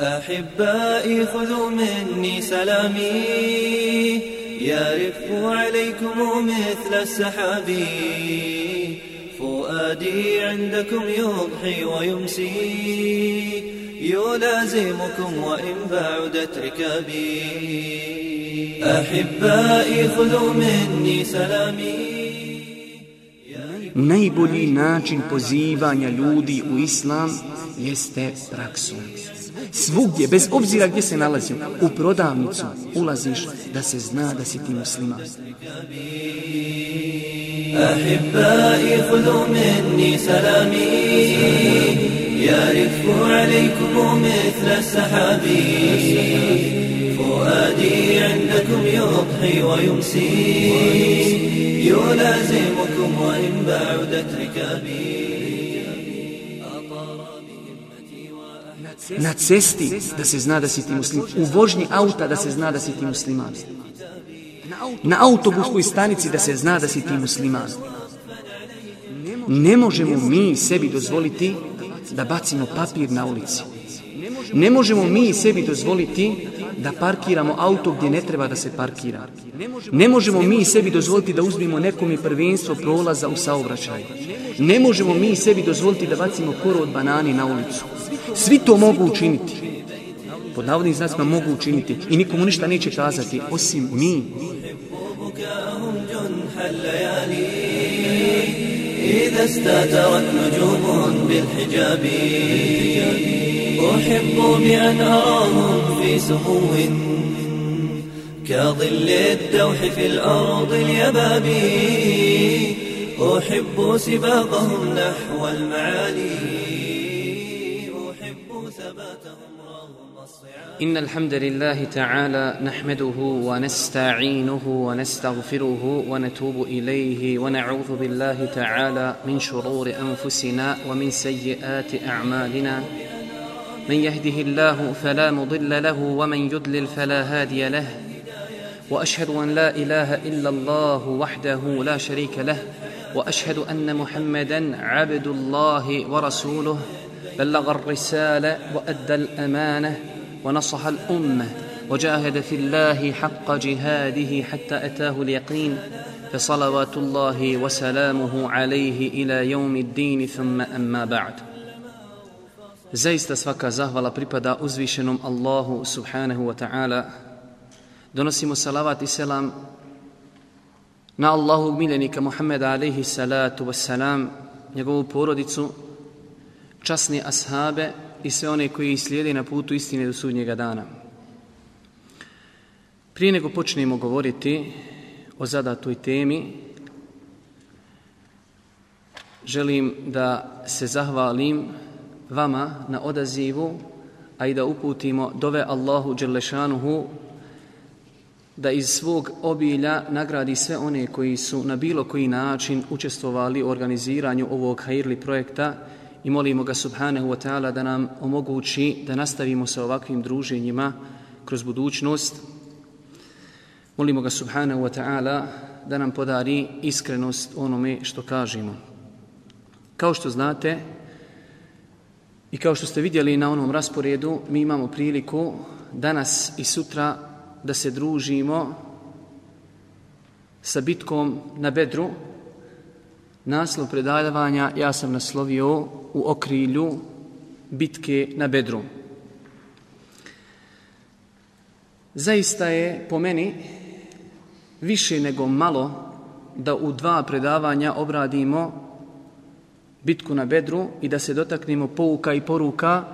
أحبائي خذوا مني سلامي. يرف عليكم مثل السحاب فؤادي عندكم يضحي ويمسي. يلازمكم وإن بعدت ركابي أحبائي خذوا مني سلامي. Najbolji način pozivanja ljudi u islam jeste praksom. Svugdje, bez obzira gdje se nalazim, u prodavnicu ulaziš da se zna da si ti muslima. أحبائي خذوا مني سلامي يرف عليكم مثل السحاب فؤادي عندكم يضحي ويمسي يلازمكم وإن بعدت ركابي Na cesti da se zna da si ti musliman, U vožnji auta da se zna da si ti musliman. Na autobuskoj stanici da se zna da si ti musliman. Ne možemo mi sebi dozvoliti da bacimo papir na ulici. Ne možemo mi sebi dozvoliti da parkiramo auto gdje ne treba da se parkira. Ne možemo mi sebi dozvoliti da uzmimo nekome prvenstvo prolaza u saobraćaju. Ne možemo mi sebi dozvoliti da bacimo koru od banani na ulicu. Svi to mogu učiniti. Pod navodnim znacima mogu učiniti i nikomu ništa neće kazati, osim mi. إذا استترت نجوم بالحجاب أحب بأن أراهم في سمو كظل الدوح في الأرض اليباب أحب سباقهم نحو المعالي إن الحمد لله تعالى نحمده ونستعينه ونستغفره ونتوب إليه ونعوذ بالله تعالى من شرور أنفسنا ومن سيئات أعمالنا. من يهده الله فلا مضل له ومن يضلل فلا هادي له. وأشهد أن لا إله إلا الله وحده لا شريك له. وأشهد أن محمدا عبد الله ورسوله. بلغ الرسالة وأدى الأمانة. ونصح الأمة وجاهد في الله حق جهاده حتى أتاه اليقين فصلوات الله وسلامه عليه إلى يوم الدين ثم أما بعد Zaista svaka zahvala pripada uzvišenom Allahu subhanahu wa ta'ala. Donosimo salavat i selam na Allahu miljenika Muhammeda alaihi salatu wassalam, njegovu porodicu, časne ashabe i sve one koji slijede na putu istine do sudnjega dana. Prije nego počnemo govoriti o zadatoj temi, želim da se zahvalim vama na odazivu, a i da uputimo dove Allahu Đelešanuhu da iz svog obilja nagradi sve one koji su na bilo koji način učestvovali u organiziranju ovog hajirli projekta i molimo ga subhanahu wa ta'ala da nam omogući da nastavimo sa ovakvim druženjima kroz budućnost. Molimo ga subhanahu wa ta'ala da nam podari iskrenost onome što kažemo. Kao što znate i kao što ste vidjeli na onom rasporedu, mi imamo priliku danas i sutra da se družimo sa bitkom na Bedru. Naslov predavanja ja sam naslovio u okrilju bitke na Bedru. Zaista je po meni više nego malo da u dva predavanja obradimo bitku na Bedru i da se dotaknemo pouka i poruka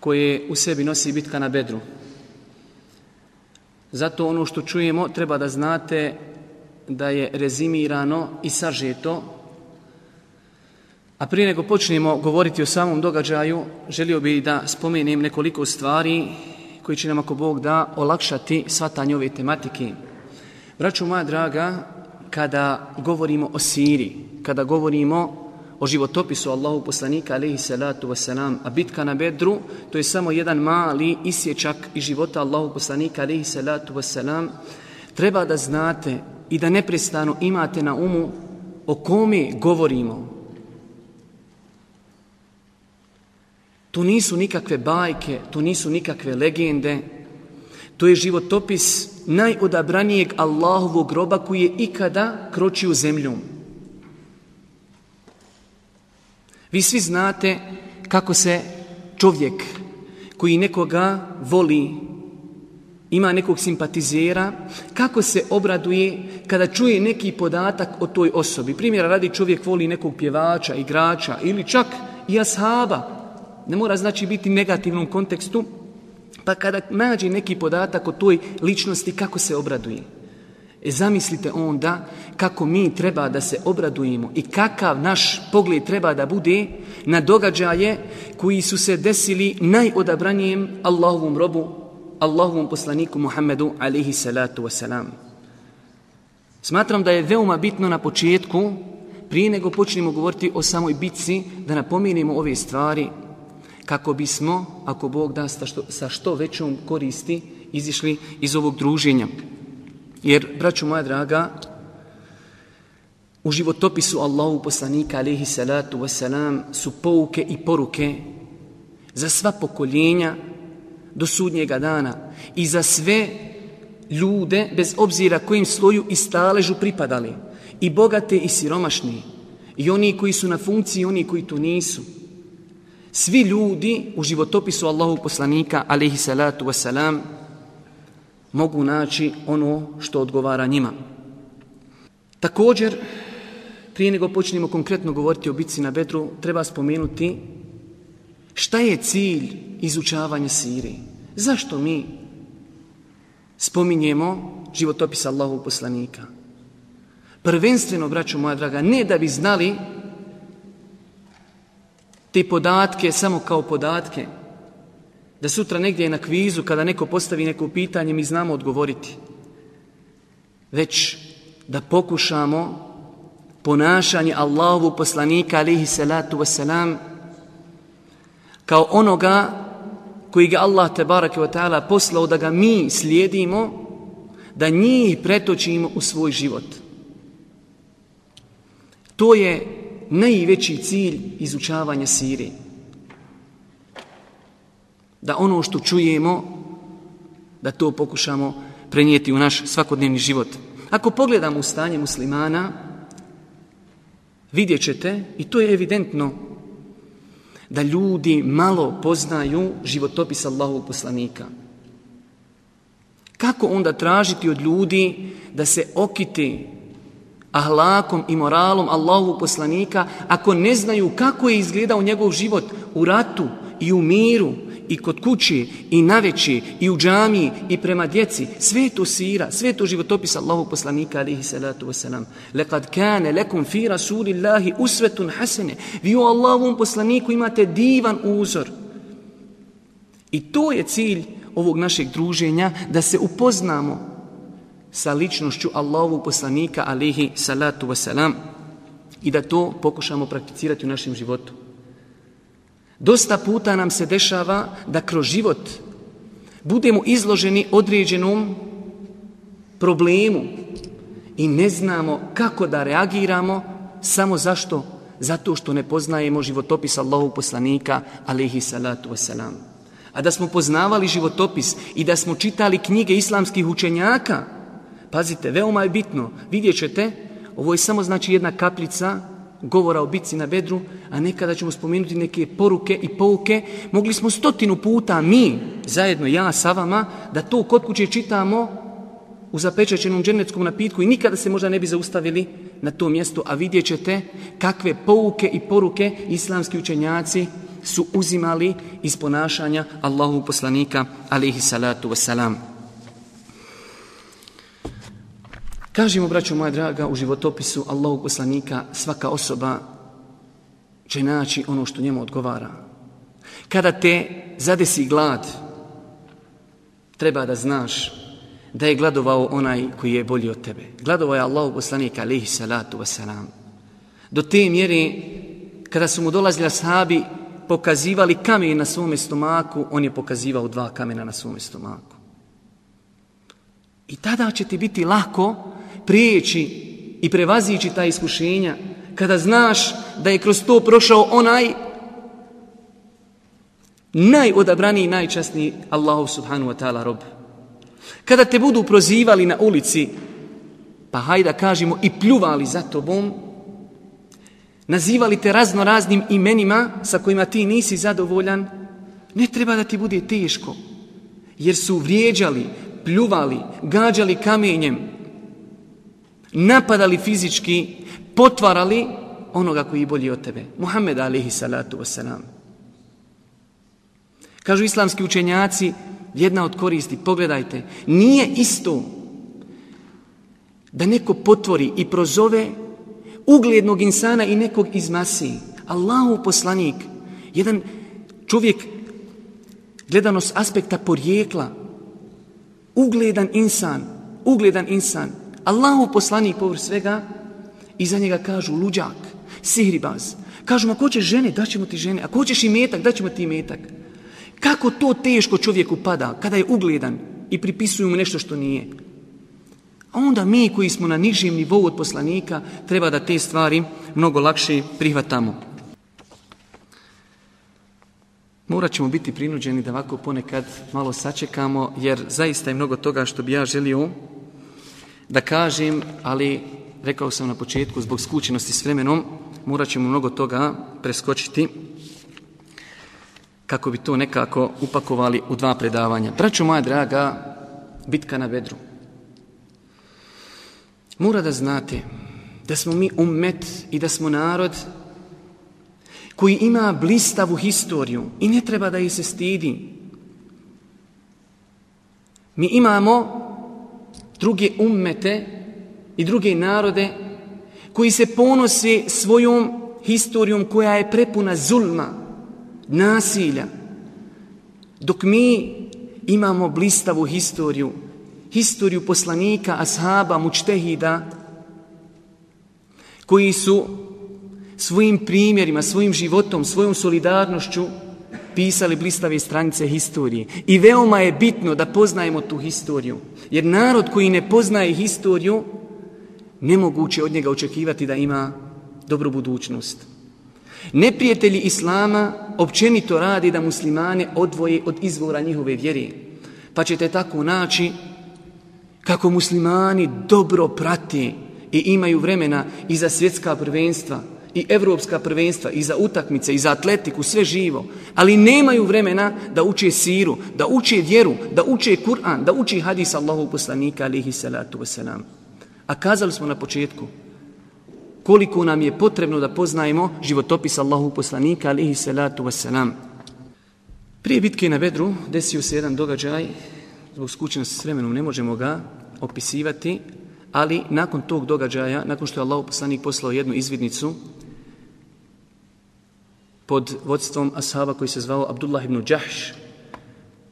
koje u sebi nosi bitka na Bedru. Zato ono što čujemo treba da znate da je rezimirano i sažeto. A prije nego počnemo govoriti o samom događaju, želio bih da spomenem nekoliko stvari koji će nam ako Bog da olakšati svatanje ove tematike. Braću moja draga, kada govorimo o Siriji, kada govorimo o životopisu Allahu poslanika alaihi salatu wasalam, a bitka na Bedru, to je samo jedan mali isječak iz života Allahu poslanika alaihi salatu wasalam, treba da znate i da neprestano imate na umu o kome govorimo. To nisu nikakve bajke, to nisu nikakve legende. To je životopis najodabranijeg Allahovog groba koji je ikada kročio zemljom. Vi svi znate kako se čovjek koji nekoga voli, ima nekog simpatizera, kako se obraduje kada čuje neki podatak o toj osobi. Primjera radi čovjek voli nekog pjevača, igrača ili čak i ashaba. Ne mora znači biti negativnom kontekstu. Pa kada nađe neki podatak o toj ličnosti, kako se obraduje? E zamislite onda kako mi treba da se obradujemo i kakav naš pogled treba da bude na događaje koji su se desili najodabranijem Allahovom robu, Allahovom poslaniku Muhammedu alaihi salatu wasalam. Smatram da je veoma bitno na početku, prije nego počnemo govoriti o samoj bitci, da napomenemo ove stvari kako bismo, ako Bog da sa što, sa što većom koristi, izišli iz ovog druženja. Jer, braću moja draga, u životopisu Allahu poslanika alaihi salatu wasalam su pouke i poruke za sva pokoljenja do sudnjega dana i za sve ljude bez obzira kojim sloju i staležu pripadali i bogate i siromašni i oni koji su na funkciji i oni koji tu nisu. Svi ljudi u životopisu Allahu poslanika alaihi salatu wasalam mogu naći ono što odgovara njima. Također, prije nego počnemo konkretno govoriti o bitci na Bedru, treba spomenuti šta je cilj izučavanja sire? Zašto mi spominjemo životopis Allahovog poslanika? Prvenstveno, braću moja draga, ne da bi znali te podatke samo kao podatke, da sutra negdje na kvizu kada neko postavi neko pitanje mi znamo odgovoriti. Već da pokušamo ponašanje Allahovog poslanika alihi salatu wasalam kao onoga koji ga Allah te barake wa ta'ala poslao da ga mi slijedimo da njih pretočimo u svoj život. To je najveći cilj izučavanja sire. da ono što čujemo, da to pokušamo prenijeti u naš svakodnevni život. Ako pogledamo u stanje muslimana, vidjet ćete, i to je evidentno, da ljudi malo poznaju životopis Allahovog poslanika. Kako onda tražiti od ljudi da se okiti ahlakom i moralom Allahovog poslanika ako ne znaju kako je izgledao njegov život u ratu i u miru i kod kući, i na veći, i u džamiji, i prema djeci. Sve to sira, sve to životopis Allahu poslanika, alihi salatu wasalam. Lekad kane lekum fi rasulillahi usvetun hasene. Vi u Allahovom poslaniku imate divan uzor. I to je cilj ovog našeg druženja, da se upoznamo sa ličnošću Allahovog poslanika, alihi salatu wasalam. I da to pokušamo prakticirati u našem životu. Dosta puta nam se dešava da kroz život budemo izloženi određenom problemu i ne znamo kako da reagiramo samo zašto? Zato što ne poznajemo životopis Allahog poslanika alihi salatu wasalam. A da smo poznavali životopis i da smo čitali knjige islamskih učenjaka, pazite, veoma je bitno, vidjet ćete, ovo je samo znači jedna kaplica govora o bitci na bedru, a nekada ćemo spomenuti neke poruke i pouke. Mogli smo stotinu puta mi, zajedno ja sa vama, da to kod kuće čitamo u zapečećenom dženeckom napitku i nikada se možda ne bi zaustavili na to mjesto, a vidjet ćete kakve pouke i poruke islamski učenjaci su uzimali iz ponašanja Allahu poslanika, alihi salatu wasalam. Kažemo, braćo moja draga, u životopisu Allahog poslanika svaka osoba će naći ono što njemu odgovara. Kada te zadesi glad, treba da znaš da je gladovao onaj koji je bolji od tebe. Gladovao je Allahog poslanika, alihi salatu wasalam. Do te mjere, kada su mu dolazili ashabi, pokazivali kamen na svome stomaku, on je pokazivao dva kamena na svome stomaku. I tada će ti biti lako prijeći i prevazići ta iskušenja, kada znaš da je kroz to prošao onaj najodabraniji i najčasniji Allahu subhanu wa ta'ala rob. Kada te budu prozivali na ulici, pa hajda kažemo i pljuvali za tobom, nazivali te razno raznim imenima sa kojima ti nisi zadovoljan, ne treba da ti bude teško, jer su vrijeđali, pljuvali, gađali kamenjem, napadali fizički, potvarali onoga koji je bolji od tebe. Muhammed alihi salatu wasalam. Kažu islamski učenjaci, jedna od koristi, pogledajte, nije isto da neko potvori i prozove uglednog insana i nekog iz masi. Allahu poslanik, jedan čovjek gledano s aspekta porijekla, ugledan insan, ugledan insan, Allahu poslanik povr svega, i za njega kažu luđak, sihribaz. Kažu, ako hoćeš žene, daćemo ti žene. Ako hoćeš i metak, daćemo ti metak. Kako to teško čovjeku pada kada je ugledan i pripisuju mu nešto što nije? A onda mi koji smo na nižim nivou od poslanika treba da te stvari mnogo lakše prihvatamo. Morat ćemo biti prinuđeni da ovako ponekad malo sačekamo jer zaista je mnogo toga što bi ja želio da kažem, ali rekao sam na početku zbog skućenosti s vremenom morat ćemo mnogo toga preskočiti kako bi to nekako upakovali u dva predavanja. Braćo moja draga, bitka na vedru. Mora da znate da smo mi ummet i da smo narod koji ima blistavu historiju i ne treba da ih se stidi. Mi imamo druge ummete i druge narode koji se ponose svojom historijom koja je prepuna zulma, nasilja. Dok mi imamo blistavu historiju, historiju poslanika, ashaba, mučtehida, koji su svojim primjerima, svojim životom, svojom solidarnošću pisali blistave stranice historije. I veoma je bitno da poznajemo tu historiju. Jer narod koji ne poznaje historiju, nemoguće od njega očekivati da ima dobru budućnost. Neprijatelji Islama općenito radi da muslimane odvoje od izvora njihove vjere. Pa ćete tako naći kako muslimani dobro prati i imaju vremena i za svjetska prvenstva, i evropska prvenstva, i za utakmice, i za atletiku, sve živo. Ali nemaju vremena da uče siru, da uče vjeru, da uče Kur'an, da uče hadis Allahu poslanika, alihi salatu wasalam. A kazali smo na početku, koliko nam je potrebno da poznajemo životopis Allahu poslanika, alihi salatu wasalam. Prije bitke na Bedru desio se jedan događaj, zbog skućenosti s vremenom ne možemo ga opisivati, ali nakon tog događaja, nakon što je Allah poslanik poslao jednu izvidnicu pod vodstvom ashaba koji se zvao Abdullah ibn Đahš,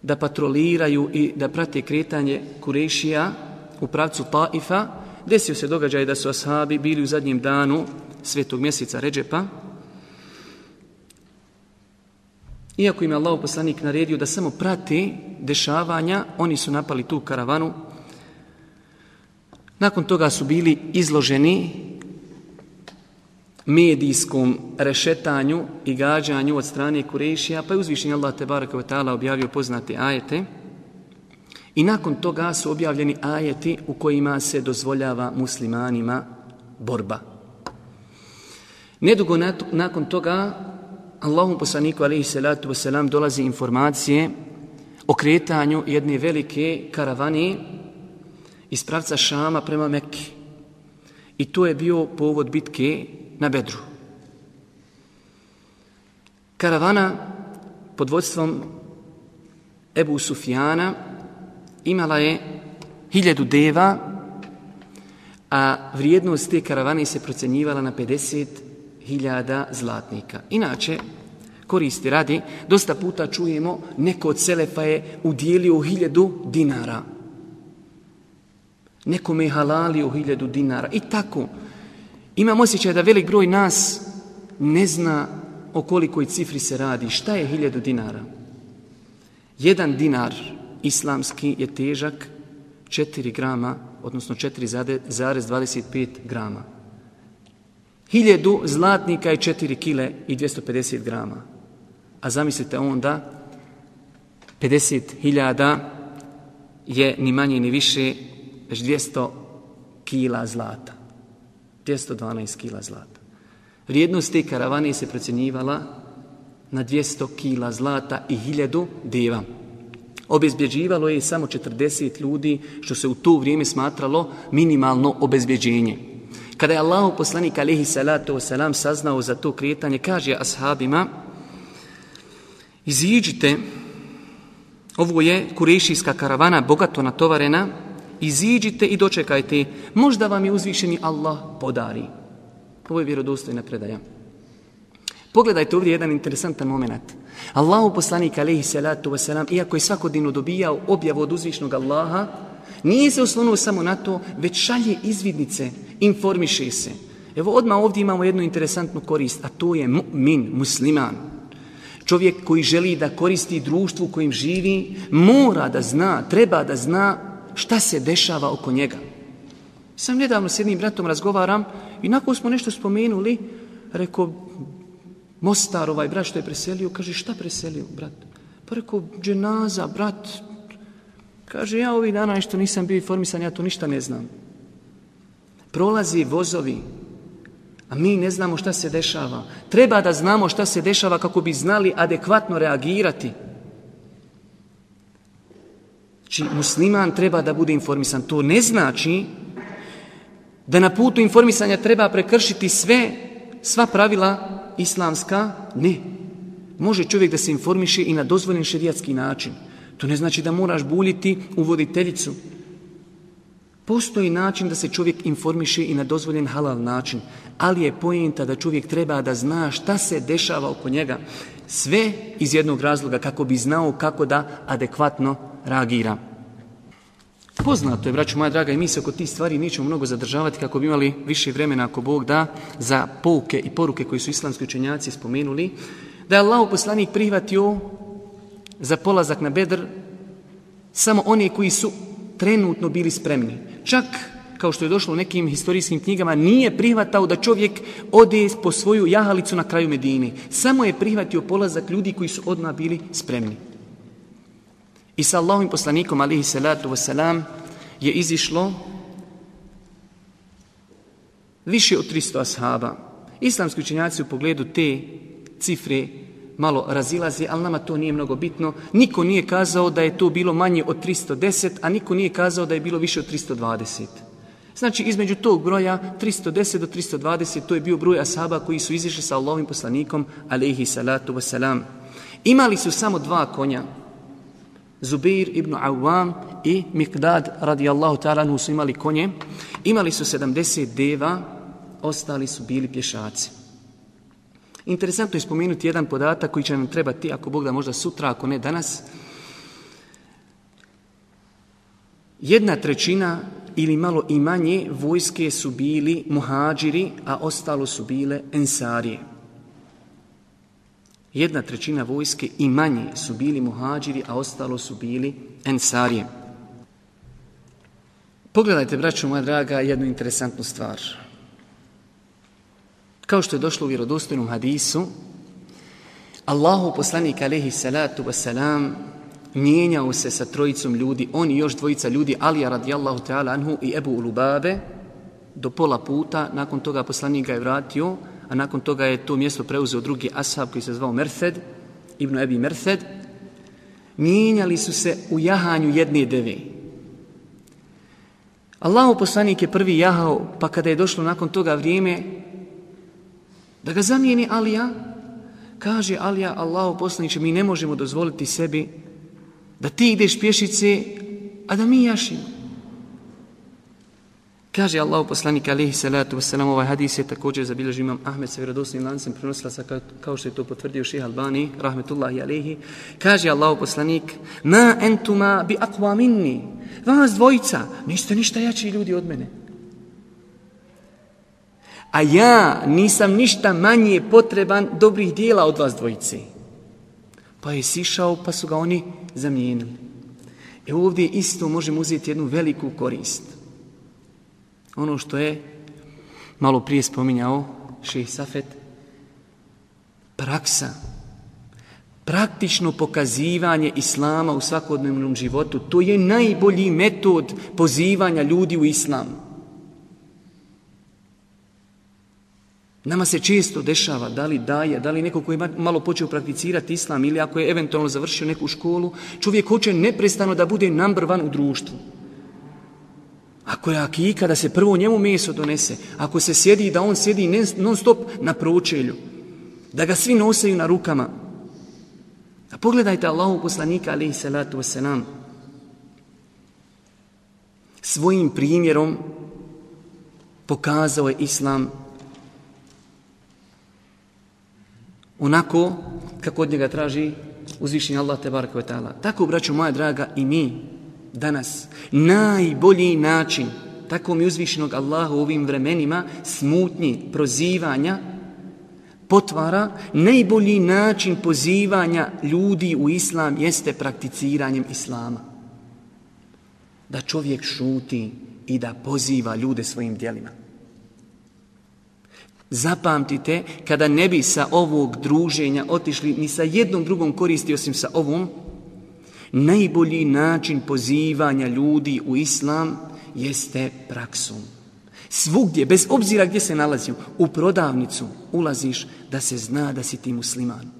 da patroliraju i da prate kretanje Kurešija u pravcu Taifa, desio se događaj da su ashabi bili u zadnjem danu svetog mjeseca Ređepa, Iako im je Allah poslanik naredio da samo prati dešavanja, oni su napali tu karavanu. Nakon toga su bili izloženi medijskom rešetanju i gađanju od strane Kurešija, pa je uzvišen Allah te Vatala objavio poznate ajete. I nakon toga su objavljeni ajeti u kojima se dozvoljava muslimanima borba. Nedugo nakon toga Allahom poslaniku alaihi salatu wasalam dolazi informacije o kretanju jedne velike karavane iz pravca Šama prema Mekke. I to je bio povod bitke na Bedru. Karavana pod vodstvom Ebu Sufijana imala je hiljadu deva, a vrijednost te karavane se procenjivala na 50.000 zlatnika. Inače, koristi radi, dosta puta čujemo neko od Selefa je udjelio hiljadu dinara. Nekome je halalio hiljadu dinara. I tako, Imam osjećaj da velik broj nas ne zna o kolikoj cifri se radi. Šta je hiljadu dinara? Jedan dinar islamski je težak 4 grama, odnosno 4,25 grama. Hiljadu zlatnika je 4 kile i 250 grama. A zamislite onda 50.000 je ni manje ni više već 200 kila zlata. 212 kila zlata. Vrijednost te karavane se procjenjivala na 200 kila zlata i 1000 deva. Obezbjeđivalo je samo 40 ljudi, što se u to vrijeme smatralo minimalno obezbjeđenje. Kada je Allah poslanik alaihi salatu wasalam saznao za to kretanje, kaže ashabima, iziđite, ovo je kurešijska karavana, bogato natovarena, iziđite i dočekajte, možda vam je uzvišeni Allah podari. Ovo je vjerodostojna predaja. Pogledajte ovdje jedan interesantan moment. Allahu poslanik alaihi salatu wasalam, iako je svakodinu dobijao objavu od uzvišnog Allaha, nije se oslonuo samo na to, već šalje izvidnice, informiše se. Evo odmah ovdje imamo jednu interesantnu korist, a to je mu'min, musliman. Čovjek koji želi da koristi društvu kojim živi, mora da zna, treba da zna šta se dešava oko njega. Sam nedavno s jednim bratom razgovaram i nakon smo nešto spomenuli, rekao, Mostar, ovaj brat što je preselio, kaže, šta preselio, brat? Pa rekao, dženaza, brat. Kaže, ja ovih dana nešto nisam bio informisan, ja to ništa ne znam. Prolazi vozovi, a mi ne znamo šta se dešava. Treba da znamo šta se dešava kako bi znali adekvatno reagirati. Či musliman treba da bude informisan. To ne znači da na putu informisanja treba prekršiti sve, sva pravila islamska, ne. Može čovjek da se informiše i na dozvoljen šerijatski način. To ne znači da moraš buljiti u voditeljicu. Postoji način da se čovjek informiše i na dozvoljen halal način, ali je pojenta da čovjek treba da zna šta se dešava oko njega. Sve iz jednog razloga kako bi znao kako da adekvatno reagira. Poznato je, braću moja draga, i mi se oko tih stvari nećemo mnogo zadržavati kako bi imali više vremena ako Bog da za pouke i poruke koje su islamski učenjaci spomenuli, da je Allah poslanik prihvatio za polazak na bedr samo one koji su trenutno bili spremni. Čak, kao što je došlo u nekim historijskim knjigama, nije prihvatao da čovjek ode po svoju jahalicu na kraju Medine. Samo je prihvatio polazak ljudi koji su odmah bili spremni. I sa Allahovim poslanikom, alihi salatu wasalam, je izišlo više od 300 ashaba. Islamski učenjaci u pogledu te cifre malo razilaze, ali nama to nije mnogo bitno. Niko nije kazao da je to bilo manje od 310, a niko nije kazao da je bilo više od 320. Znači, između tog broja 310 do 320, to je bio broj ashaba koji su izišli sa Allahovim poslanikom, alaihi salatu wasalam. Imali su samo dva konja, Zubir ibn Awam i Mikdad radijallahu ta'ala su imali konje. Imali su 70 deva, ostali su bili pješaci. Interesantno je spomenuti jedan podatak koji će nam trebati, ako Bog da možda sutra, ako ne danas. Jedna trećina ili malo i manje vojske su bili muhađiri, a ostalo su bile ensarije jedna trećina vojske i manje su bili muhađiri, a ostalo su bili ensarije. Pogledajte, braćo moja draga, jednu interesantnu stvar. Kao što je došlo u vjerodostojnom hadisu, Allahu poslanik alaihi salatu wasalam mijenjao se sa trojicom ljudi, oni još dvojica ljudi, Alija radijallahu ta'ala anhu i Ebu Ulubabe, do pola puta, nakon toga poslanik ga je vratio, a nakon toga je to mjesto preuzeo drugi ashab koji se zvao Merced, Ibn Ebi Merced, mijenjali su se u jahanju jedne deve. Allahu poslanik je prvi jahao, pa kada je došlo nakon toga vrijeme da ga zamijeni Alija, kaže Alija, Allahu poslaniče, mi ne možemo dozvoliti sebi da ti ideš pješice, a da mi jašimo. Kaže Allah poslanik alihi salatu wasalam, ovaj hadis je također zabilježi imam Ahmed sa vjerodosnim lancem prenosila sa kao što je to potvrdio ših Albani, rahmetullahi alihi. Kaže Allah poslanik, ma entuma bi akva minni, vas dvojica, niste ništa jači ljudi od mene. A ja nisam ništa manje potreban dobrih dijela od vas dvojice. Pa je sišao, pa su ga oni zamijenili. E ovdje isto možemo uzeti jednu veliku korist ono što je malo prije spominjao šehi Safet, praksa. Praktično pokazivanje Islama u svakodnevnom životu, to je najbolji metod pozivanja ljudi u Islam. Nama se često dešava, da li daje, da li neko koji je malo počeo prakticirati Islam ili ako je eventualno završio neku školu, čovjek hoće neprestano da bude number one u društvu. Ako je akika, da se prvo njemu meso donese. Ako se sjedi, da on sjedi non stop na pročelju. Da ga svi noseju na rukama. A pogledajte Allahu poslanika, alaihi salatu wasalam, svojim primjerom pokazao je Islam onako kako od njega traži uzvišenje Allah te baraka. Tako, braću moja draga, i mi danas najbolji način tako mi uzvišenog Allaha u ovim vremenima smutnji, prozivanja, potvara, najbolji način pozivanja ljudi u islam jeste prakticiranjem islama. Da čovjek šuti i da poziva ljude svojim dijelima. Zapamtite, kada ne bi sa ovog druženja otišli ni sa jednom drugom koristi osim sa ovom, najbolji način pozivanja ljudi u islam jeste praksom. Svugdje, bez obzira gdje se nalazim, u prodavnicu ulaziš da se zna da si ti musliman.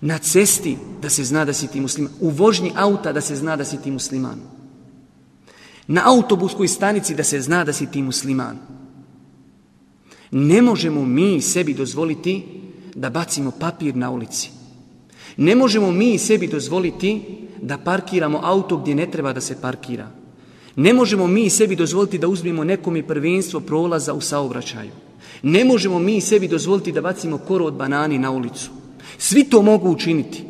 Na cesti da se zna da si ti musliman. U vožnji auta da se zna da si ti musliman. Na autobuskoj stanici da se zna da si ti musliman. Ne možemo mi sebi dozvoliti da bacimo papir na ulici. Ne možemo mi sebi dozvoliti da parkiramo auto gdje ne treba da se parkira. Ne možemo mi sebi dozvoliti da uzmemo nekom i prvenstvo prolaza u saobraćaju. Ne možemo mi sebi dozvoliti da bacimo koru od banani na ulicu. Svi to mogu učiniti.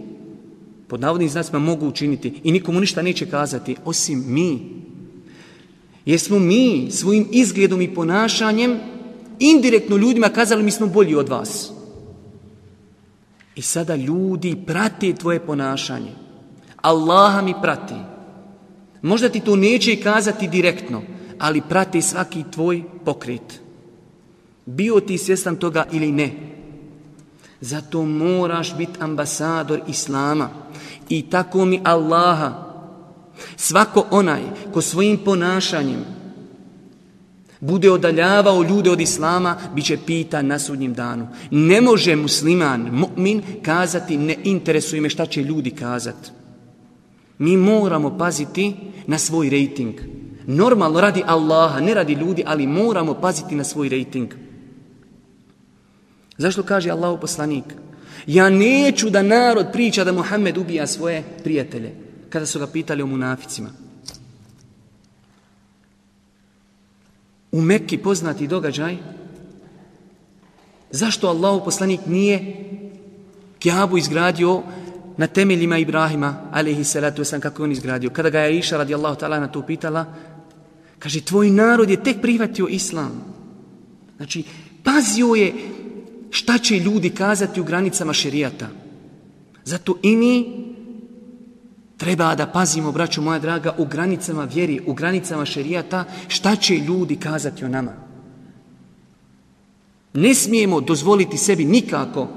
Pod navodnim znacima mogu učiniti i nikomu ništa neće kazati, osim mi. Jesmo mi svojim izgledom i ponašanjem indirektno ljudima kazali mi smo bolji od vas. I sada ljudi prate tvoje ponašanje. Allaha mi prati. Možda ti to neće kazati direktno, ali prati svaki tvoj pokret. Bio ti svjestan toga ili ne. Zato moraš biti ambasador Islama. I tako mi Allaha, svako onaj ko svojim ponašanjem bude odaljavao ljude od Islama, bit će pitan na sudnjem danu. Ne može musliman, mu'min, kazati ne interesuje me šta će ljudi kazati. Mi moramo paziti na svoj rejting. Normalno radi Allaha, ne radi ljudi, ali moramo paziti na svoj rejting. Zašto kaže Allahu poslanik? Ja neću da narod priča da Muhammed ubija svoje prijatelje. Kada su ga pitali o munaficima. U Mekki poznati događaj. Zašto Allah poslanik nije Kjabu izgradio na temeljima Ibrahima, alaihi salatu wasalam, kako on izgradio. Kada ga je Iša radijallahu ta'ala na to pitala, kaže, tvoj narod je tek prihvatio islam. Znači, pazio je šta će ljudi kazati u granicama šerijata. Zato i mi treba da pazimo, braću moja draga, u granicama vjeri, u granicama šerijata, šta će ljudi kazati o nama. Ne smijemo dozvoliti sebi nikako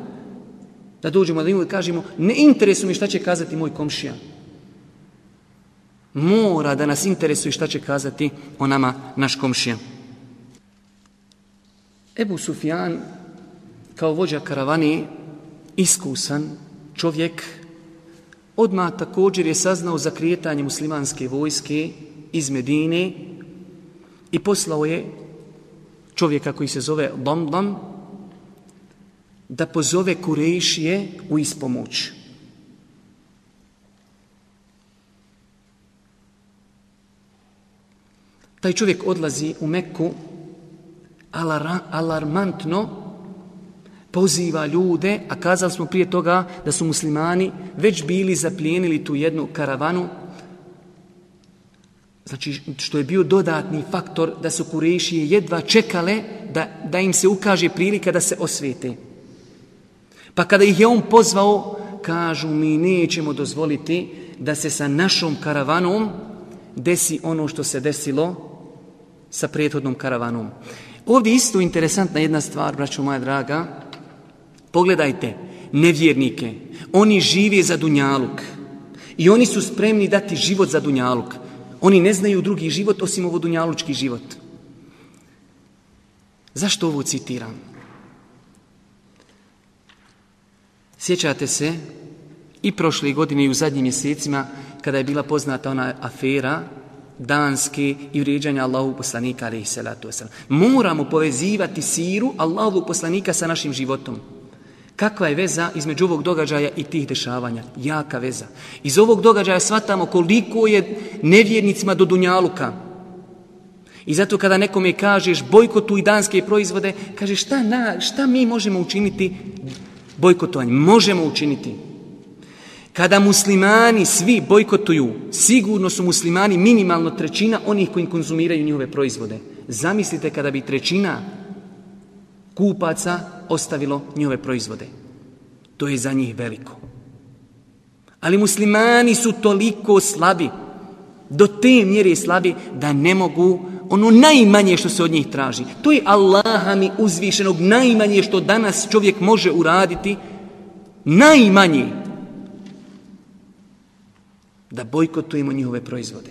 da dođemo da im kažemo ne interesuje mi šta će kazati moj komšija. Mora da nas interesuje šta će kazati o nama naš komšija. Ebu Sufjan kao vođa karavani iskusan čovjek odmah također je saznao za krijetanje muslimanske vojske iz Medine i poslao je čovjeka koji se zove Damdam da pozove Kurešije u ispomoć. Taj čovjek odlazi u Meku alarmantno poziva ljude, a kazali smo prije toga da su muslimani već bili zaplijenili tu jednu karavanu, znači što je bio dodatni faktor da su kurešije jedva čekale da, da im se ukaže prilika da se osvete. Pa kada ih je on pozvao, kažu mi nećemo dozvoliti da se sa našom karavanom desi ono što se desilo sa prethodnom karavanom. Ovdje isto interesantna jedna stvar, braćo moja draga, Pogledajte, nevjernike. Oni žive za dunjaluk. I oni su spremni dati život za dunjaluk. Oni ne znaju drugi život osim ovo dunjalučki život. Zašto ovo citiram? Sjećate se i prošle godine i u zadnjim mjesecima kada je bila poznata ona afera danske i vrijeđanja Allahu poslanika alaihi salatu wasalam. Moramo povezivati siru Allahu poslanika sa našim životom. Kakva je veza između ovog događaja i tih dešavanja? Jaka veza. Iz ovog događaja shvatamo koliko je nevjernicima do Dunjaluka. I zato kada nekome kažeš bojkotuj danske proizvode, kaže šta, na, šta mi možemo učiniti bojkotovanje? Možemo učiniti. Kada muslimani svi bojkotuju, sigurno su muslimani minimalno trećina onih koji konzumiraju njihove proizvode. Zamislite kada bi trećina kupaca ostavilo njihove proizvode. To je za njih veliko. Ali muslimani su toliko slabi, do te mjere slabi, da ne mogu ono najmanje što se od njih traži. To je Allaha mi uzvišenog najmanje što danas čovjek može uraditi, najmanje da bojkotujemo njihove proizvode.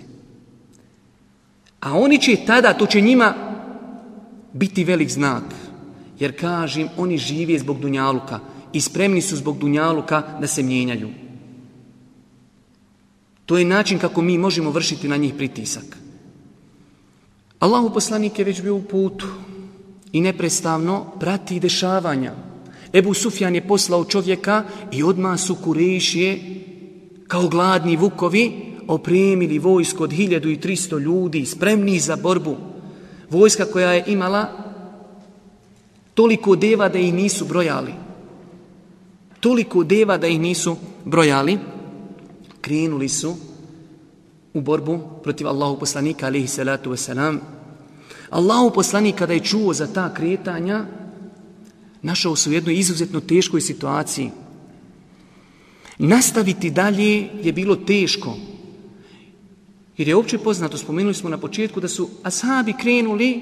A oni će tada, to će njima biti velik znak. Jer kažem, oni žive zbog Dunjaluka i spremni su zbog Dunjaluka da se mijenjaju. To je način kako mi možemo vršiti na njih pritisak. Allahu poslanik je već bio u putu i neprestavno prati dešavanja. Ebu Sufjan je poslao čovjeka i odmah su kurešije kao gladni vukovi opremili vojsko od 1300 ljudi spremni za borbu. Vojska koja je imala toliko deva da ih nisu brojali. Toliko deva da ih nisu brojali. Krenuli su u borbu protiv Allahu poslanika alihi salatu wasalam. Allahu poslanik kada je čuo za ta kretanja, našao se u jednoj izuzetno teškoj situaciji. Nastaviti dalje je bilo teško. Jer je opće poznato, spomenuli smo na početku, da su ashabi krenuli,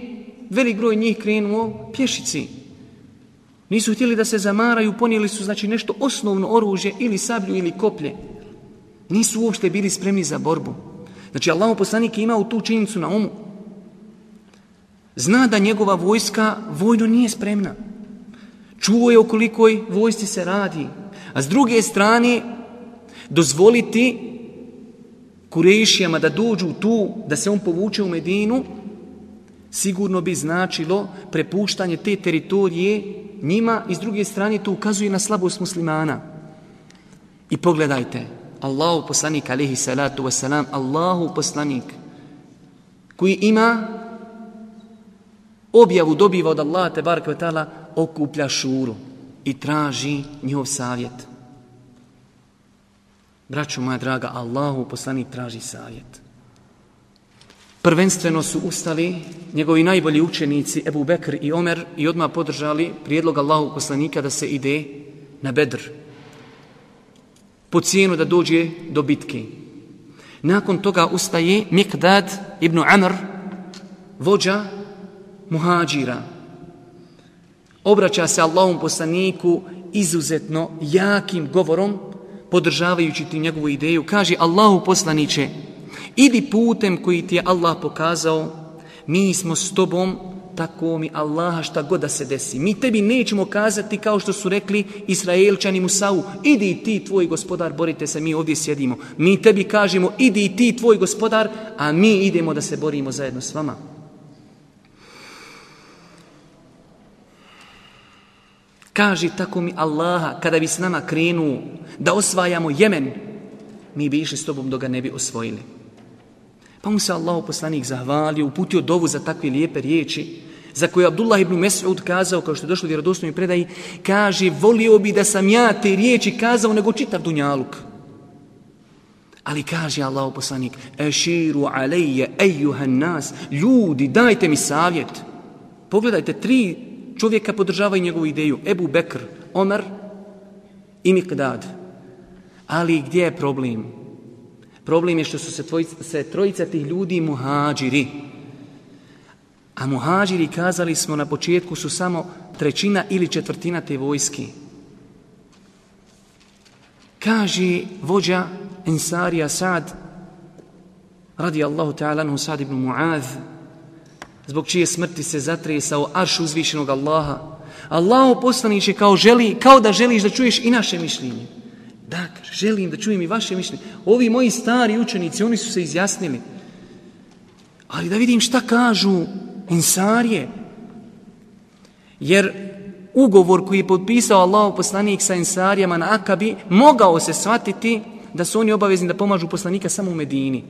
velik broj njih krenuo pješici. Nisu htjeli da se zamaraju, ponijeli su znači nešto osnovno oružje ili sablju ili koplje. Nisu uopšte bili spremni za borbu. Znači Allahu poslanik je imao tu činjenicu na umu. Zna da njegova vojska vojno nije spremna. Čuo je o kolikoj vojsci se radi. A s druge strane, dozvoliti kurešijama da dođu tu, da se on povuče u Medinu, sigurno bi značilo prepuštanje te teritorije njima i s druge strane to ukazuje na slabost muslimana. I pogledajte, Allahu poslanik alihi salatu wasalam, Allahu poslanik koji ima objavu dobiva od Allaha te baraka ta'ala okuplja šuru i traži njihov savjet. Braćo moja draga, Allahu poslanik traži savjet. Prvenstveno su ustali njegovi najbolji učenici Ebu Bekr i Omer i odmah podržali prijedlog Allahu poslanika da se ide na Bedr. Po cijenu da dođe do bitke. Nakon toga ustaje Mikdad ibn Amr, vođa muhađira. Obraća se Allahom poslaniku izuzetno jakim govorom, podržavajući ti njegovu ideju. Kaže Allahu poslaniće, idi putem koji ti je Allah pokazao, mi smo s tobom, tako mi Allaha šta god da se desi. Mi tebi nećemo kazati kao što su rekli Israelčani Musau, idi ti tvoj gospodar, borite se, mi ovdje sjedimo. Mi tebi kažemo, idi ti tvoj gospodar, a mi idemo da se borimo zajedno s vama. Kaži tako mi Allaha, kada bi s nama krenuo da osvajamo Jemen, mi bi išli s tobom dok ga ne bi osvojili. Pa mu se Allah poslanik zahvalio, uputio dovu za takve lijepe riječi, za koje Abdullah ibn Mes'ud kazao, kao što je došlo u vjerodostojnoj predaji, kaže, volio bi da sam ja te riječi kazao nego čitav dunjaluk. Ali kaže Allah poslanik, eširu alejje ejuhan nas, ljudi, dajte mi savjet. Pogledajte, tri čovjeka podržavaju njegovu ideju, Ebu Bekr, Omer i Mikdad. Ali gdje je problem? Problem je što su se, tvoj, se trojica tih ljudi muhađiri. A muhađiri, kazali smo na početku, su samo trećina ili četvrtina te vojske. Kaže vođa Ensarija Sad, radi Allahu ta'ala anhu Sad ibn Mu'adh, zbog čije smrti se zatresao arš uzvišenog Allaha. Allahu poslaniće kao, želi, kao da želiš da čuješ i naše mišljenje. Da, želim da čujem i vaše mišljenje. Ovi moji stari učenici, oni su se izjasnili. Ali da vidim šta kažu Ensarije. Jer ugovor koji je potpisao Allah poslanik sa insarijama na Akabi, mogao se shvatiti da su oni obavezni da pomažu poslanika samo u Medini.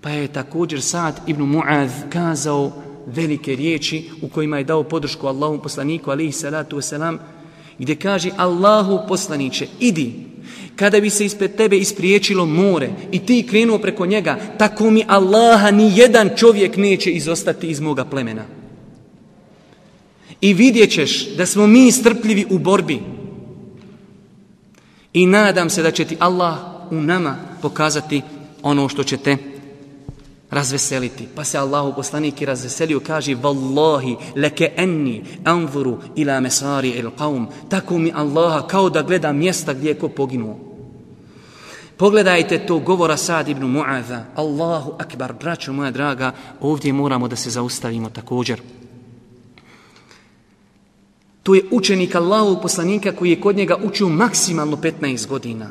Pa je također Sad ibn Mu'adh kazao velike riječi u kojima je dao podršku Allahom poslaniku alaihi salatu wasalam, gdje kaže Allahu poslaniće, idi, kada bi se ispred tebe ispriječilo more i ti krenuo preko njega, tako mi Allaha ni jedan čovjek neće izostati iz moga plemena. I vidjet ćeš da smo mi strpljivi u borbi. I nadam se da će ti Allah u nama pokazati ono što će te razveseliti. Pa se Allahu poslanik i razveselio, kaže Wallahi, leke enni anvuru ila mesari il qaum. Tako mi Allaha kao da gleda mjesta gdje je ko poginuo. Pogledajte to govora Sad ibn Mu'adha. Allahu akbar, braćo moja draga, ovdje moramo da se zaustavimo također. To je učenik Allahu poslanika koji je kod njega učio maksimalno 15 godina.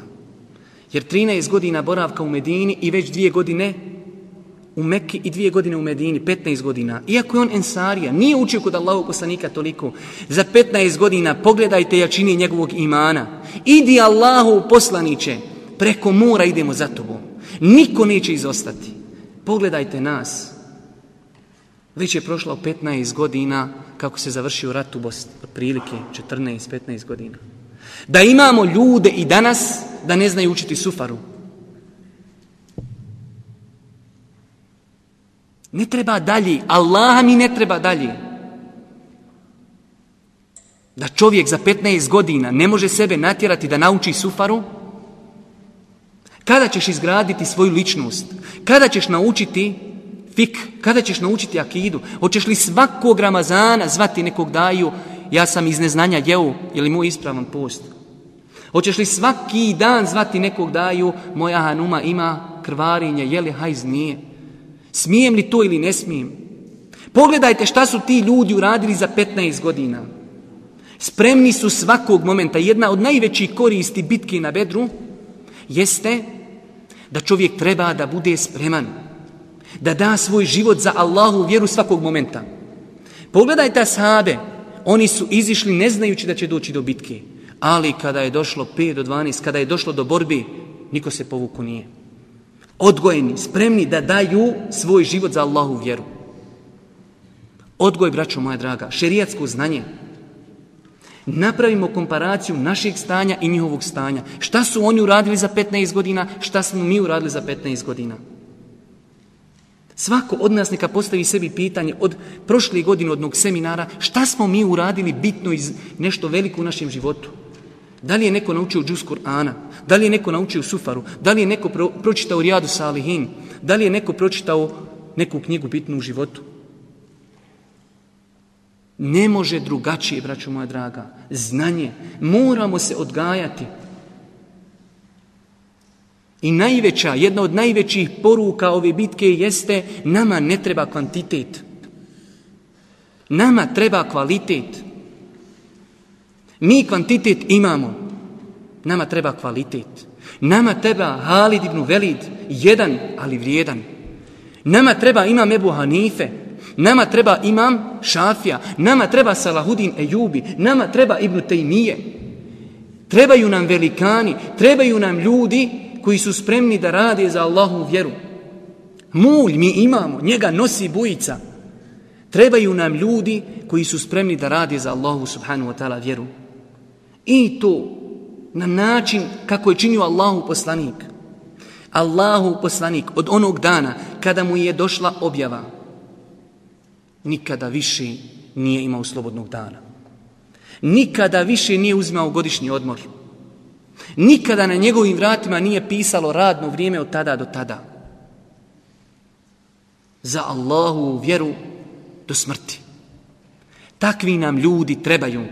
Jer 13 godina boravka u Medini i već dvije godine u Mekki i dvije godine u Medini, 15 godina. Iako je on ensarija, nije učio kod Allahu poslanika toliko. Za 15 godina pogledajte jačini njegovog imana. Idi Allahu poslaniće, preko mora idemo za tobom. Niko neće izostati. Pogledajte nas. Već je prošlo 15 godina kako se završio rat u Bosni. Prilike 14-15 godina. Da imamo ljude i danas da ne znaju učiti sufaru. Ne treba dalje. Allaha mi ne treba dalje. Da čovjek za 15 godina ne može sebe natjerati da nauči sufaru, kada ćeš izgraditi svoju ličnost? Kada ćeš naučiti fik? Kada ćeš naučiti akidu? Hoćeš li svakog Ramazana zvati nekog daju, ja sam iz neznanja jeo, je li moj ispravan post? Hoćeš li svaki dan zvati nekog daju, moja hanuma ima krvarinje, je li hajz nije? Smijem li to ili ne smijem? Pogledajte šta su ti ljudi uradili za 15 godina. Spremni su svakog momenta. Jedna od najvećih koristi bitke na bedru jeste da čovjek treba da bude spreman. Da da svoj život za Allahu vjeru svakog momenta. Pogledajte sahabe. Oni su izišli ne znajući da će doći do bitke. Ali kada je došlo 5 do 12, kada je došlo do borbi, niko se povuku nije odgojeni, spremni da daju svoj život za Allahu vjeru. Odgoj, braćo moja draga, šerijatsko znanje. Napravimo komparaciju našeg stanja i njihovog stanja. Šta su oni uradili za 15 godina, šta smo mi uradili za 15 godina. Svako od nas neka postavi sebi pitanje od prošle godine odnog seminara, šta smo mi uradili bitno iz nešto veliko u našem životu. Da li je neko naučio džuz Kur'ana? Da li je neko naučio sufaru? Da li je neko pro, pročitao Rijadu Salihin? Da li je neko pročitao neku knjigu bitnu u životu? Ne može drugačije, braćo moja draga. Znanje. Moramo se odgajati. I najveća, jedna od najvećih poruka ove bitke jeste nama ne treba kvantitet. Nama treba kvalitet. Mi kvantitet imamo. Nama treba kvalitet. Nama treba Halid ibn Velid, jedan, ali vrijedan. Nama treba imam Ebu Hanife. Nama treba imam Šafija. Nama treba Salahudin Ejubi. Nama treba Ibn Tejmije. Trebaju nam velikani. Trebaju nam ljudi koji su spremni da rade za Allahu vjeru. Mulj mi imamo. Njega nosi bujica. Trebaju nam ljudi koji su spremni da rade za Allahu subhanu wa ta'ala vjeru. I to na način kako je činio Allahu poslanik. Allahu poslanik od onog dana kada mu je došla objava nikada više nije imao slobodnog dana. Nikada više nije uzimao godišnji odmor. Nikada na njegovim vratima nije pisalo radno vrijeme od tada do tada. Za Allahu vjeru do smrti. Takvi nam ljudi trebaju.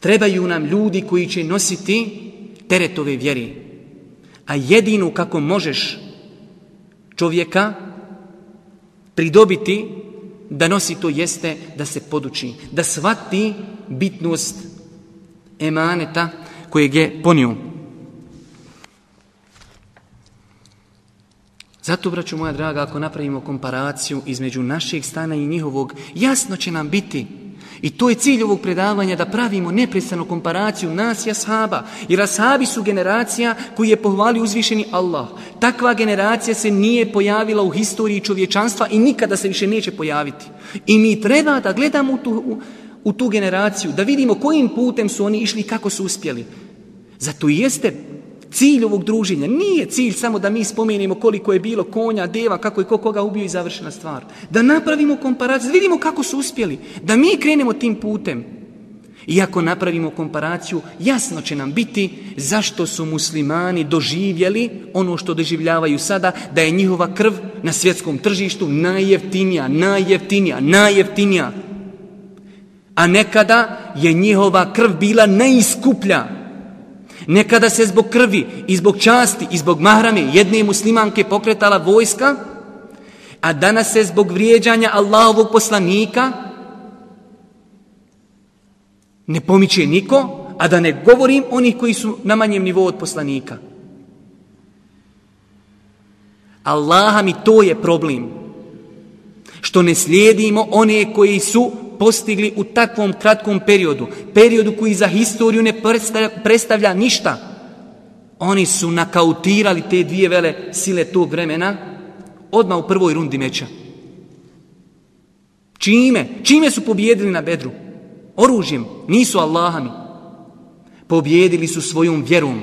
Trebaju nam ljudi koji će nositi teretove vjeri. A jedinu kako možeš čovjeka pridobiti da nosi to jeste da se poduči, da svati bitnost emaneta kojeg je ponio. Zato, braću moja draga, ako napravimo komparaciju između našeg stana i njihovog, jasno će nam biti I to je cilj ovog predavanja da pravimo neprestanu komparaciju nas i ashaba. Jer ashabi su generacija koji je pohvali uzvišeni Allah. Takva generacija se nije pojavila u historiji čovječanstva i nikada se više neće pojaviti. I mi treba da gledamo u tu, u, u tu generaciju, da vidimo kojim putem su oni išli i kako su uspjeli. Zato jeste Cilj ovog druženja nije cilj samo da mi spomenimo koliko je bilo konja, deva, kako je ko koga ubio i završena stvar. Da napravimo komparaciju, da vidimo kako su uspjeli, da mi krenemo tim putem. I ako napravimo komparaciju, jasno će nam biti zašto su muslimani doživjeli ono što doživljavaju sada, da je njihova krv na svjetskom tržištu najjeftinija, najjeftinija, najjeftinija. A nekada je njihova krv bila najiskuplja. Nekada se zbog krvi i zbog časti i zbog mahrame jedne muslimanke pokretala vojska, a danas se zbog vrijeđanja Allahovog poslanika ne pomiče niko, a da ne govorim onih koji su na manjem nivou od poslanika. Allaha mi to je problem. Što ne slijedimo one koji su postigli u takvom kratkom periodu, periodu koji za historiju ne predstavlja, predstavlja ništa, oni su nakautirali te dvije vele sile tog vremena odmah u prvoj rundi meča. Čime? Čime su pobjedili na bedru? Oružjem. Nisu Allahami. Pobjedili su svojom vjerom.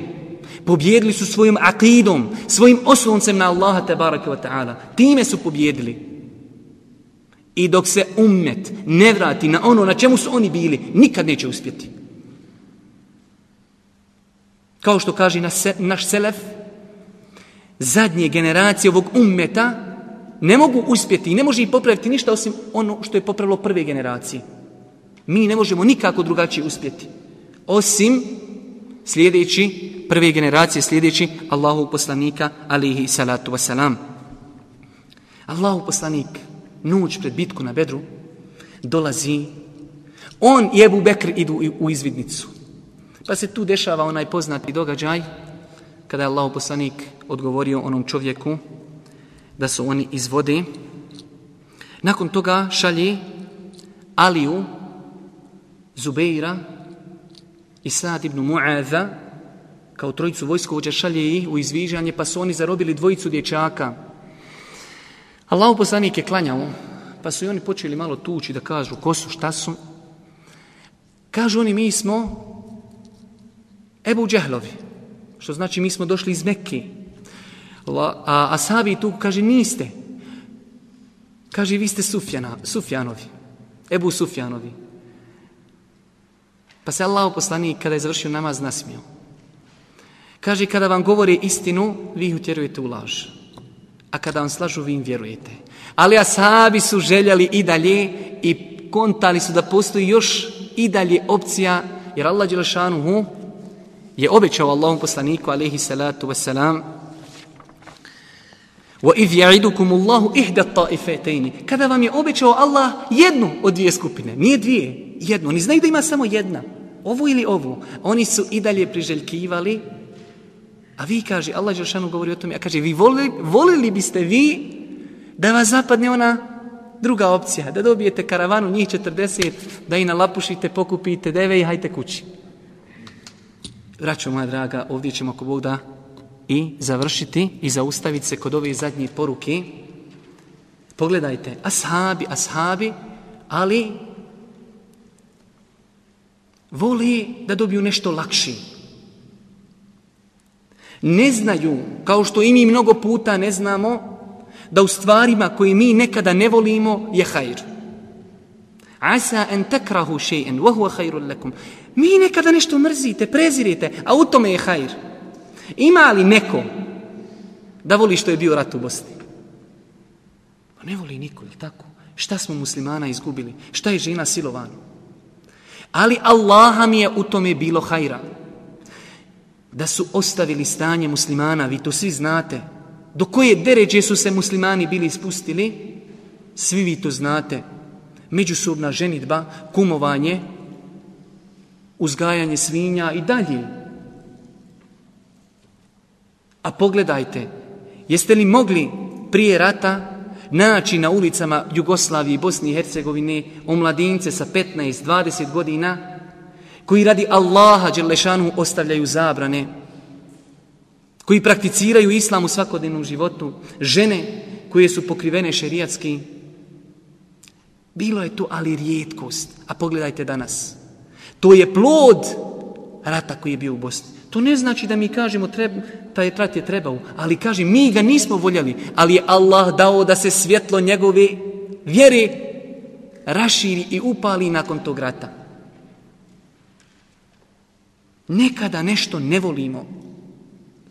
Pobjedili su svojom akidom, svojim osloncem na Allaha te barake wa ta'ala. Time su pobjedili. I dok se ummet ne vrati na ono na čemu su oni bili, nikad neće uspjeti. Kao što kaže naš selef, zadnje generacije ovog ummeta ne mogu uspjeti i ne može ih popraviti ništa osim ono što je popravilo prve generacije. Mi ne možemo nikako drugačije uspjeti. Osim sljedeći, prve generacije sljedeći Allahu poslanika alihi salatu wasalam. Allahu poslanik noć pred bitku na Bedru, dolazi, on i Ebu Bekr idu u izvidnicu. Pa se tu dešava onaj poznati događaj, kada je Allah poslanik odgovorio onom čovjeku da su oni iz vode. Nakon toga šalje Aliju, Zubeira i Sad ibn Mu'adha, kao trojicu vojskovođa šalje ih u izvižanje, pa su oni zarobili dvojicu dječaka, Allah poslanik je klanjao, pa su i oni počeli malo tući da kažu ko su, šta su. Kažu oni, mi smo Ebu Džehlovi, što znači mi smo došli iz Mekke. A, a tu kaže, niste. Kaže, vi ste Sufjana, Sufjanovi, Ebu Sufjanovi. Pa se Allah poslanik kada je završio namaz nasmio. Kaže, kada vam govore istinu, vi ih utjerujete u laž a kada vam slažu, vi im vjerujete. Ali ashabi su željeli i dalje i kontali su da postoji još i dalje opcija, jer Allah Đelešanuhu je obećao Allahom poslaniku, alaihi salatu wasalam, وَإِذْ يَعِدُكُمُ اللَّهُ إِحْدَ الطَّائِفَتَيْنِ Kada vam je obećao Allah jednu od dvije skupine, nije dvije, jednu. Oni znaju da ima samo jedna, ovo ili ovo. Oni su i dalje priželjkivali A vi, kaže, Allah Đeršanu govori o tome, a kaže, vi volili, volili biste vi da vas zapadne ona druga opcija, da dobijete karavanu njih 40, da i nalapušite, pokupite deve i hajte kući. Vraću, moja draga, ovdje ćemo ako Bog da i završiti i zaustaviti se kod ove zadnje poruke. Pogledajte, ashabi, ashabi, ali voli da dobiju nešto lakši ne znaju, kao što i mi mnogo puta ne znamo, da u stvarima koje mi nekada ne volimo je hajr. Asa en takrahu še'en, wa huwa hajrun lakum. Mi nekada nešto mrzite, prezirite, a u tome je hajr. Ima li neko da voli što je bio rat u Bosni? Pa ne voli niko, je tako? Šta smo muslimana izgubili? Šta je žena silovana? Ali Allaha mi je u tome bilo hajra. Da su ostavili stanje muslimana, vi to svi znate. Do koje deređe su se muslimani bili ispustili, svi vi to znate. Međusobna ženitba, kumovanje, uzgajanje svinja i dalje. A pogledajte, jeste li mogli prije rata naći na ulicama Jugoslavije i Bosne i Hercegovine omladince sa 15-20 godina koji radi Allaha Đelešanu ostavljaju zabrane, koji prakticiraju islam u svakodnevnom životu, žene koje su pokrivene šerijatski. Bilo je to ali rijetkost. A pogledajte danas. To je plod rata koji je bio u Bosni. To ne znači da mi kažemo treba, taj rat je trebao, ali kaže mi ga nismo voljeli, ali je Allah dao da se svjetlo njegove vjere raširi i upali nakon tog rata. Nekada nešto ne volimo,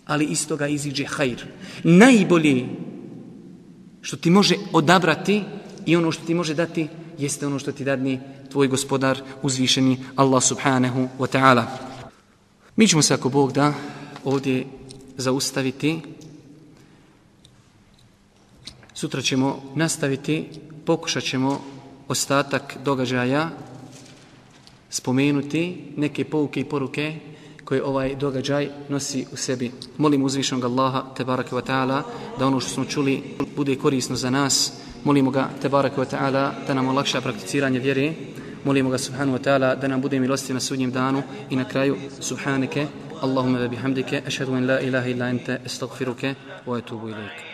ali iz toga iziđe hajr. Najbolje što ti može odabrati i ono što ti može dati jeste ono što ti dadni tvoj gospodar uzvišeni Allah subhanahu wa ta'ala. Mi ćemo se ako Bog da ovdje zaustaviti. Sutra ćemo nastaviti, pokušat ćemo ostatak događaja spomenuti neke pouke i poruke koje ovaj događaj nosi u sebi. Molim uzvišenog Allaha, tebaraka wa ta'ala, da ono što smo čuli bude korisno za nas. Molimo ga, tebaraka wa ta'ala, da nam olakša prakticiranje vjere. Molimo ga, subhanu wa ta'ala, da nam bude milosti na sudnjem danu i na kraju, subhanike, Allahumma bihamdike, ašhadu in la ilaha illa ente, estagfiruke, wa etubu ilike.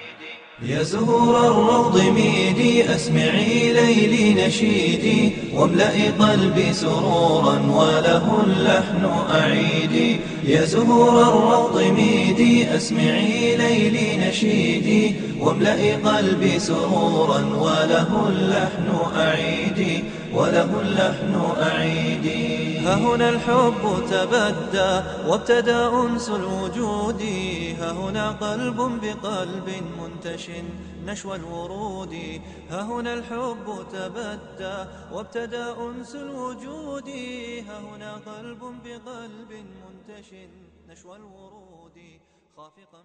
يا زهور الروض ميدي أسمعي ليلي نشيدي واملئي قلبي سرورا وله اللحن أعيدي. يا زهور الروض ميدي أسمعي ليلي نشيدي واملئي قلبي سرورا وله اللحن أعيدي وله اللحن أعيدي. ها هنا الحب تبدى وابتدى أنس الوجود. ها هنا قلب بقلب منتش نشوى الورود. ها هنا الحب تبدى وابتدى أنس الوجود. ها هنا قلب بقلب منتش نشوى الورود. خافقا